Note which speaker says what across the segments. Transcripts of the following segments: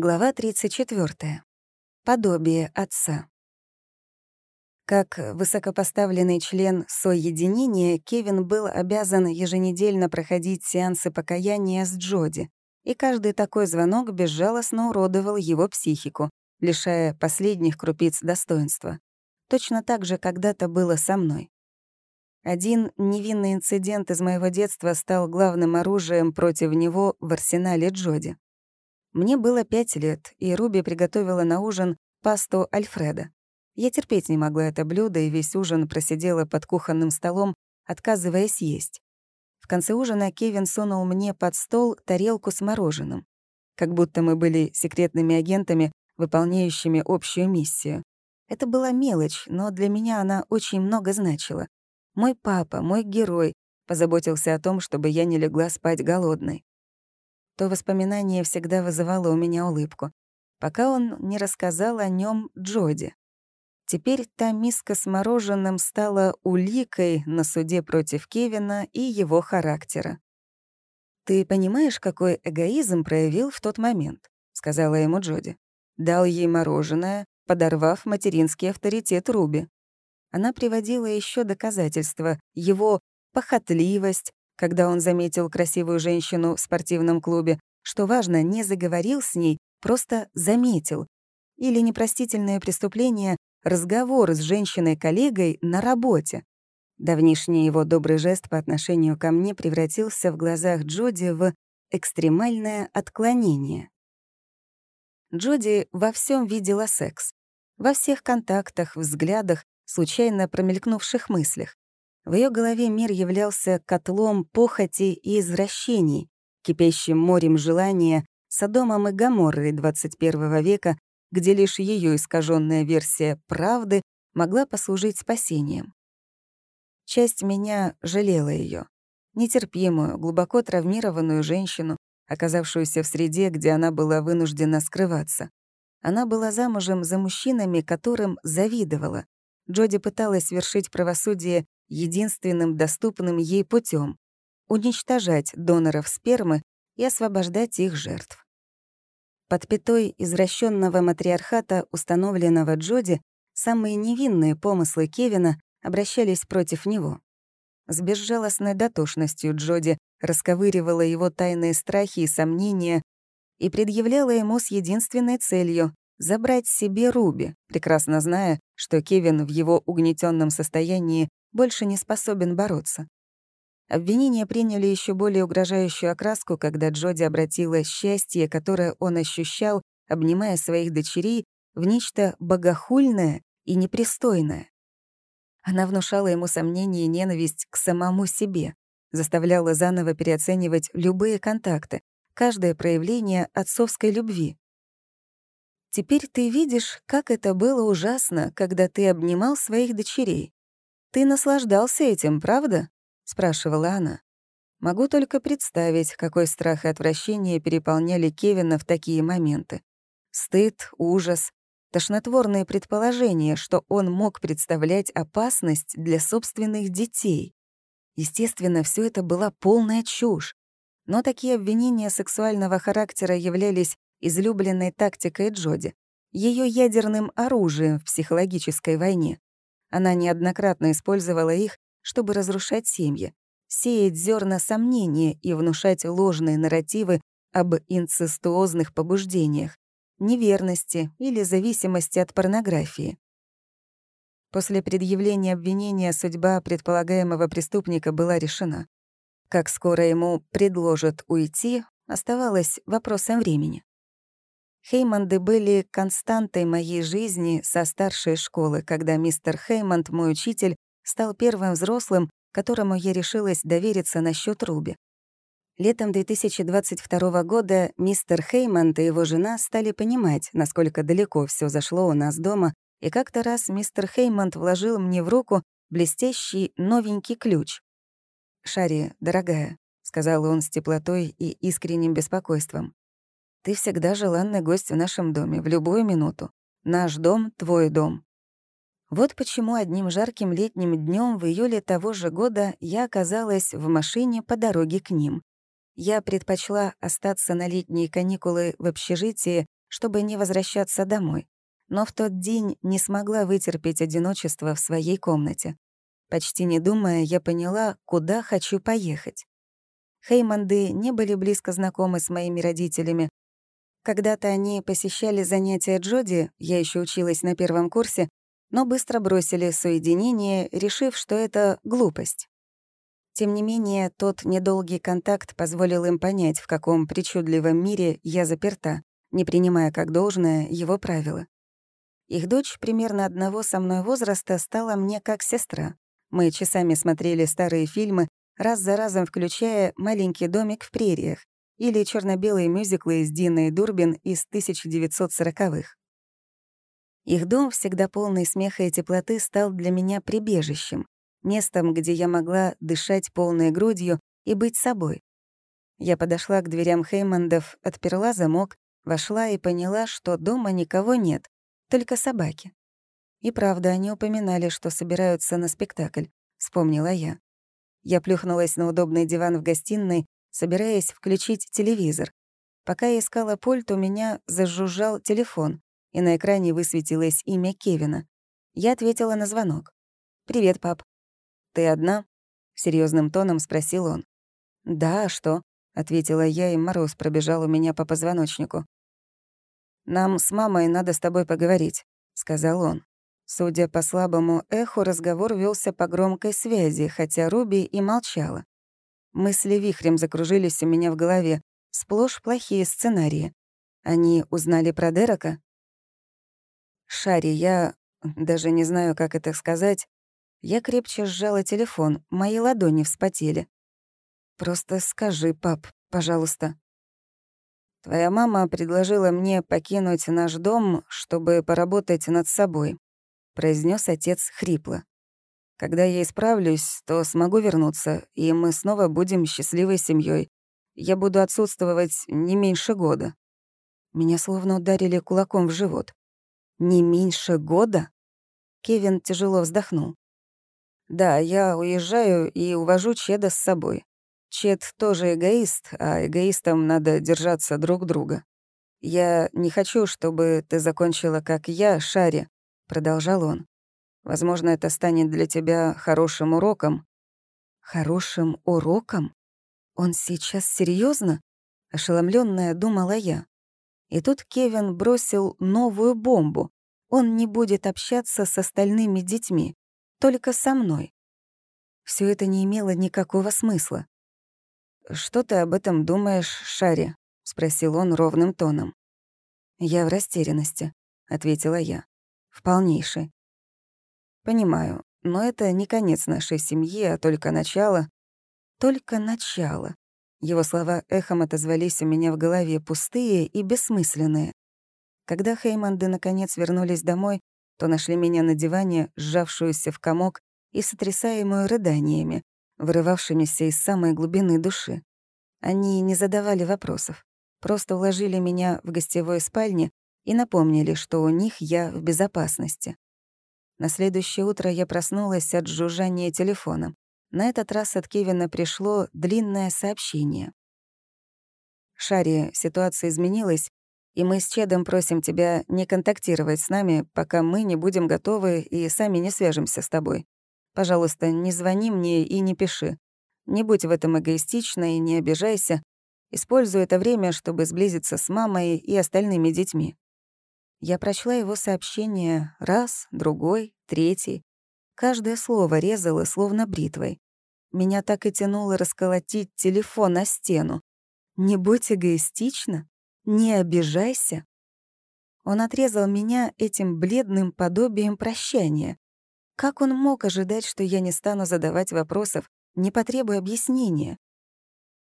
Speaker 1: Глава 34. Подобие отца. Как высокопоставленный член соединения, Кевин был обязан еженедельно проходить сеансы покаяния с Джоди, и каждый такой звонок безжалостно уродовал его психику, лишая последних крупиц достоинства. Точно так же когда-то было со мной. Один невинный инцидент из моего детства стал главным оружием против него в арсенале Джоди. Мне было пять лет, и Руби приготовила на ужин пасту Альфреда. Я терпеть не могла это блюдо, и весь ужин просидела под кухонным столом, отказываясь есть. В конце ужина Кевин сунул мне под стол тарелку с мороженым. Как будто мы были секретными агентами, выполняющими общую миссию. Это была мелочь, но для меня она очень много значила. Мой папа, мой герой, позаботился о том, чтобы я не легла спать голодной то воспоминание всегда вызывало у меня улыбку, пока он не рассказал о нем Джоди. Теперь та миска с мороженым стала уликой на суде против Кевина и его характера. «Ты понимаешь, какой эгоизм проявил в тот момент?» — сказала ему Джоди. Дал ей мороженое, подорвав материнский авторитет Руби. Она приводила еще доказательства, его похотливость, когда он заметил красивую женщину в спортивном клубе, что важно, не заговорил с ней, просто заметил. Или непростительное преступление — разговор с женщиной-коллегой на работе. Давнишний его добрый жест по отношению ко мне превратился в глазах Джоди в экстремальное отклонение. Джоди во всем видела секс. Во всех контактах, взглядах, случайно промелькнувших мыслях. В ее голове мир являлся котлом похоти и извращений, кипящим морем желания, Содомом и Гоморрой 21 века, где лишь ее искаженная версия правды могла послужить спасением. Часть меня жалела ее, нетерпимую, глубоко травмированную женщину, оказавшуюся в среде, где она была вынуждена скрываться. Она была замужем за мужчинами, которым завидовала. Джоди пыталась вершить правосудие единственным доступным ей путем — уничтожать доноров спермы и освобождать их жертв. Под пятой извращенного матриархата, установленного Джоди, самые невинные помыслы Кевина обращались против него. С безжалостной дотошностью Джоди расковыривала его тайные страхи и сомнения и предъявляла ему с единственной целью — забрать себе Руби, прекрасно зная, что Кевин в его угнетенном состоянии больше не способен бороться. Обвинения приняли еще более угрожающую окраску, когда Джоди обратила счастье, которое он ощущал, обнимая своих дочерей, в нечто богохульное и непристойное. Она внушала ему сомнение и ненависть к самому себе, заставляла заново переоценивать любые контакты, каждое проявление отцовской любви. Теперь ты видишь, как это было ужасно, когда ты обнимал своих дочерей. «Ты наслаждался этим, правда?» — спрашивала она. Могу только представить, какой страх и отвращение переполняли Кевина в такие моменты. Стыд, ужас, тошнотворные предположения, что он мог представлять опасность для собственных детей. Естественно, все это была полная чушь. Но такие обвинения сексуального характера являлись излюбленной тактикой Джоди, ее ядерным оружием в психологической войне. Она неоднократно использовала их, чтобы разрушать семьи, сеять зерна сомнения и внушать ложные нарративы об инцестуозных побуждениях, неверности или зависимости от порнографии. После предъявления обвинения судьба предполагаемого преступника была решена. Как скоро ему предложат уйти, оставалось вопросом времени. Хеймонды были константой моей жизни со старшей школы, когда мистер Хеймонд, мой учитель, стал первым взрослым, которому я решилась довериться насчет Руби. Летом 2022 года мистер Хеймонд и его жена стали понимать, насколько далеко все зашло у нас дома, и как-то раз мистер Хеймонд вложил мне в руку блестящий новенький ключ. «Шари, дорогая», — сказал он с теплотой и искренним беспокойством, ты всегда желанный гость в нашем доме, в любую минуту. Наш дом — твой дом. Вот почему одним жарким летним днем в июле того же года я оказалась в машине по дороге к ним. Я предпочла остаться на летние каникулы в общежитии, чтобы не возвращаться домой. Но в тот день не смогла вытерпеть одиночество в своей комнате. Почти не думая, я поняла, куда хочу поехать. Хейманды не были близко знакомы с моими родителями. Когда-то они посещали занятия Джоди, я еще училась на первом курсе, но быстро бросили соединение, решив, что это глупость. Тем не менее, тот недолгий контакт позволил им понять, в каком причудливом мире я заперта, не принимая как должное его правила. Их дочь примерно одного со мной возраста стала мне как сестра. Мы часами смотрели старые фильмы, раз за разом включая «Маленький домик в прериях» или черно белые мюзиклы с Диной Дурбин из 1940-х. Их дом, всегда полный смеха и теплоты, стал для меня прибежищем, местом, где я могла дышать полной грудью и быть собой. Я подошла к дверям Хеймандов, отперла замок, вошла и поняла, что дома никого нет, только собаки. И правда, они упоминали, что собираются на спектакль, вспомнила я. Я плюхнулась на удобный диван в гостиной, собираясь включить телевизор. Пока я искала пульт, у меня зажужжал телефон, и на экране высветилось имя Кевина. Я ответила на звонок. «Привет, пап». «Ты одна?» — серьезным тоном спросил он. «Да, а что?» — ответила я, и мороз пробежал у меня по позвоночнику. «Нам с мамой надо с тобой поговорить», — сказал он. Судя по слабому эху, разговор велся по громкой связи, хотя Руби и молчала. Мысли вихрем закружились у меня в голове. Сплошь плохие сценарии. Они узнали про Дерека? Шари, я даже не знаю, как это сказать, я крепче сжала телефон, мои ладони вспотели. «Просто скажи, пап, пожалуйста». «Твоя мама предложила мне покинуть наш дом, чтобы поработать над собой», — произнес отец хрипло. «Когда я исправлюсь, то смогу вернуться, и мы снова будем счастливой семьей. Я буду отсутствовать не меньше года». Меня словно ударили кулаком в живот. «Не меньше года?» Кевин тяжело вздохнул. Да, я уезжаю и увожу Чеда с собой. Чед тоже эгоист, а эгоистам надо держаться друг друга. Я не хочу, чтобы ты закончила, как я, Шаре, продолжал он. Возможно, это станет для тебя хорошим уроком. Хорошим уроком? Он сейчас серьезно? Ошеломленная думала я. И тут Кевин бросил новую бомбу. Он не будет общаться с остальными детьми. Только со мной. Все это не имело никакого смысла. «Что ты об этом думаешь, Шари?» — спросил он ровным тоном. «Я в растерянности», — ответила я. «В полнейшей». «Понимаю, но это не конец нашей семьи, а только начало». «Только начало». Его слова эхом отозвались у меня в голове, пустые и бессмысленные. Когда Хейманды наконец вернулись домой, то нашли меня на диване, сжавшуюся в комок и сотрясаемую рыданиями, вырывавшимися из самой глубины души. Они не задавали вопросов, просто уложили меня в гостевой спальне и напомнили, что у них я в безопасности. На следующее утро я проснулась от жужжания телефона. На этот раз от Кевина пришло длинное сообщение. «Шари, ситуация изменилась, и мы с Чедом просим тебя не контактировать с нами, пока мы не будем готовы и сами не свяжемся с тобой. Пожалуйста, не звони мне и не пиши. Не будь в этом эгоистичной и не обижайся. Используй это время, чтобы сблизиться с мамой и остальными детьми». Я прочла его сообщение раз, другой, третий. Каждое слово резало, словно бритвой. Меня так и тянуло расколотить телефон на стену. «Не будь эгоистична? Не обижайся. Он отрезал меня этим бледным подобием прощания. Как он мог ожидать, что я не стану задавать вопросов, не потребуя объяснения?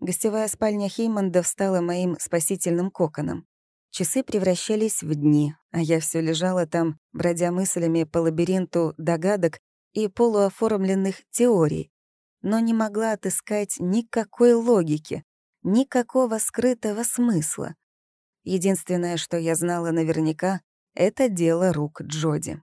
Speaker 1: Гостевая спальня Хеймандов стала моим спасительным коконом. Часы превращались в дни, а я все лежала там, бродя мыслями по лабиринту догадок и полуоформленных теорий, но не могла отыскать никакой логики, никакого скрытого смысла. Единственное, что я знала наверняка, это дело рук Джоди.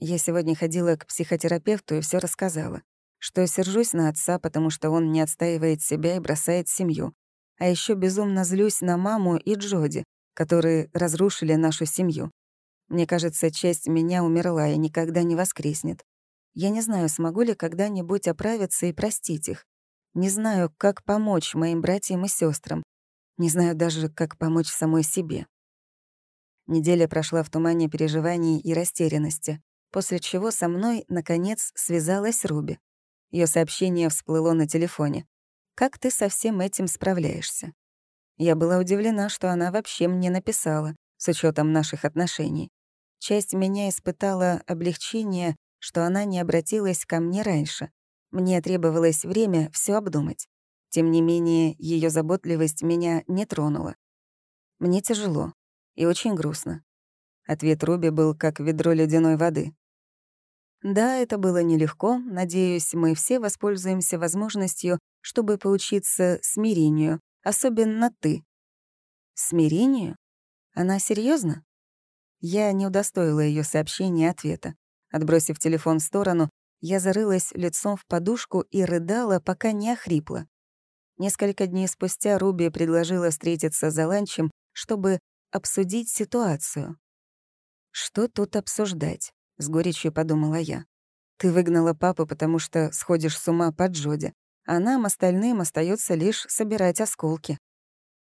Speaker 1: Я сегодня ходила к психотерапевту и все рассказала, что сержусь на отца, потому что он не отстаивает себя и бросает семью, а еще безумно злюсь на маму и Джоди, которые разрушили нашу семью. Мне кажется, часть меня умерла и никогда не воскреснет. Я не знаю, смогу ли когда-нибудь оправиться и простить их. Не знаю, как помочь моим братьям и сестрам. Не знаю даже, как помочь самой себе. Неделя прошла в тумане переживаний и растерянности, после чего со мной, наконец, связалась Руби. Ее сообщение всплыло на телефоне. «Как ты со всем этим справляешься?» Я была удивлена, что она вообще мне написала, с учетом наших отношений. Часть меня испытала облегчение, что она не обратилась ко мне раньше. Мне требовалось время все обдумать. Тем не менее, ее заботливость меня не тронула. Мне тяжело и очень грустно. Ответ Руби был как ведро ледяной воды. Да, это было нелегко. Надеюсь, мы все воспользуемся возможностью, чтобы поучиться смирению, особенно ты. Смирению? Она серьезно? Я не удостоила ее сообщения ответа. Отбросив телефон в сторону, я зарылась лицом в подушку и рыдала, пока не охрипла. Несколько дней спустя Руби предложила встретиться за ланчем, чтобы обсудить ситуацию. Что тут обсуждать? — с горечью подумала я. «Ты выгнала папу, потому что сходишь с ума по Джоди, а нам, остальным, остается лишь собирать осколки».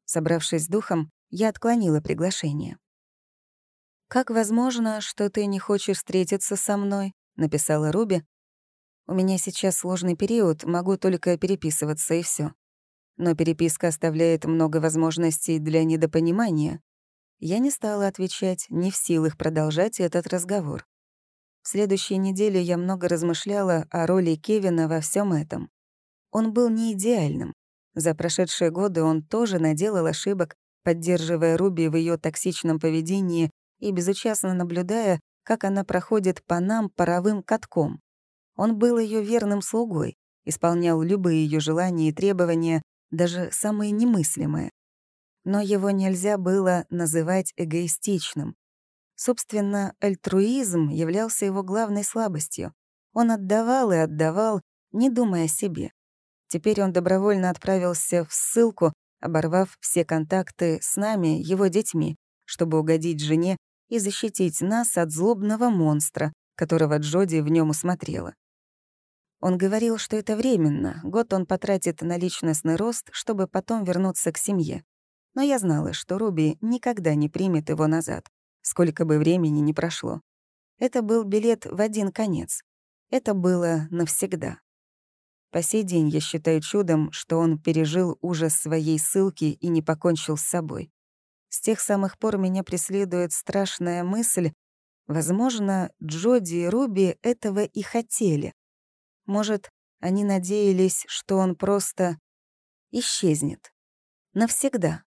Speaker 1: Собравшись с духом, я отклонила приглашение. «Как возможно, что ты не хочешь встретиться со мной?» — написала Руби. «У меня сейчас сложный период, могу только переписываться, и все. Но переписка оставляет много возможностей для недопонимания. Я не стала отвечать, не в силах продолжать этот разговор. В следующей неделе я много размышляла о роли Кевина во всем этом. Он был не идеальным. За прошедшие годы он тоже наделал ошибок, поддерживая Руби в ее токсичном поведении и безучастно наблюдая, как она проходит по нам паровым катком. Он был ее верным слугой, исполнял любые ее желания и требования, даже самые немыслимые. Но его нельзя было называть эгоистичным. Собственно, альтруизм являлся его главной слабостью. Он отдавал и отдавал, не думая о себе. Теперь он добровольно отправился в ссылку, оборвав все контакты с нами, его детьми, чтобы угодить жене и защитить нас от злобного монстра, которого Джоди в нем усмотрела. Он говорил, что это временно, год он потратит на личностный рост, чтобы потом вернуться к семье. Но я знала, что Руби никогда не примет его назад сколько бы времени ни прошло. Это был билет в один конец. Это было навсегда. По сей день я считаю чудом, что он пережил ужас своей ссылки и не покончил с собой. С тех самых пор меня преследует страшная мысль, возможно, Джоди и Руби этого и хотели. Может, они надеялись, что он просто исчезнет. Навсегда.